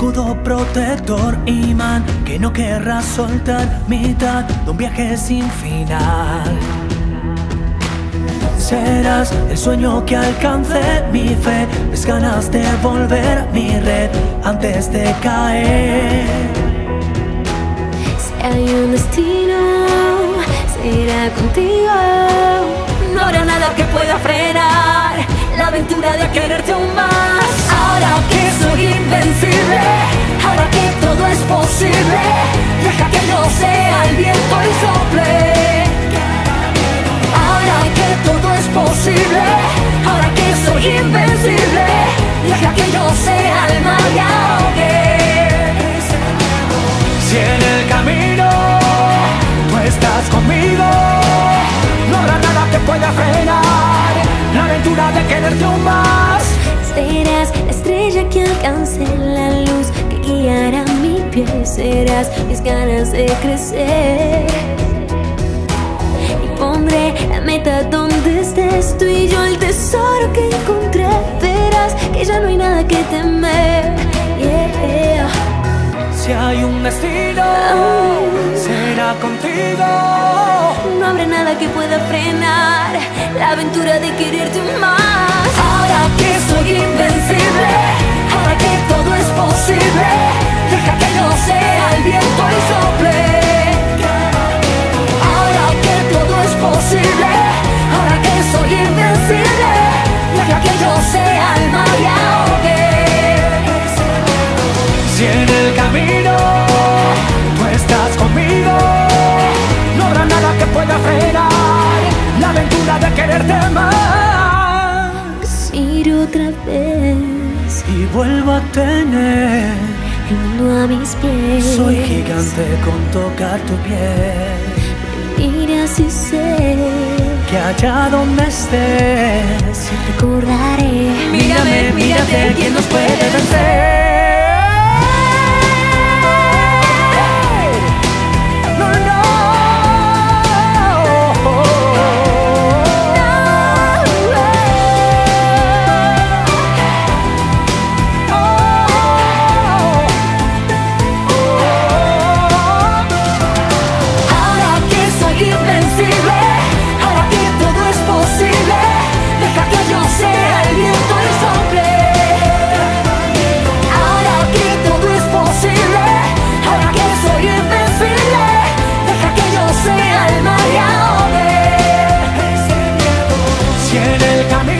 escudo protector, imán que no querrás soltar, mitad de un viaje sin final. Serás el sueño que alcance mi fe, mis ganas de volver mi red antes de caer. Si hay un destino, será contigo. No habrá nada que pueda frenar la aventura de quererte aún más. Invencible, ahora que todo es posible, deja que no sea el viento y sople. Ahora que todo es posible, ahora que soy invencible, deja que alcance la luz que guiará mi pie. Serás mis ganas de crecer. Y pondré la meta donde estés tú y yo, el tesoro que encontré. Verás que ya no hay nada que temer. Yeah. Si hay un destino, será contigo. No habrá nada que pueda frenar la aventura de quererte más. Ahora que soy invencible, que todo es posible, deja que yo sea el viento y sople. Ahora que todo es posible, ahora que soy invencible, deja que yo sea el mar y ahogue. Si en el camino tú estás conmigo, no habrá nada que pueda frenar la aventura de quererte más. Ir otra vez Y vuelvo a tener, el mundo a mis pies. soy gigante con tocar tu piel. Mira si sé Que allá donde estés, recordaré. mírame, mírate, ¿quién nos puede vencer? si en el camino